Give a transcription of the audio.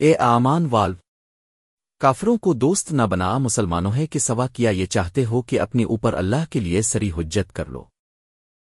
اے آمان والو، کافروں کو دوست نہ بنا، مسلمانوں ہے کہ سوا کیا یہ چاہتے ہو کہ اپنی اوپر اللہ کے لیے سری حجت کر لو۔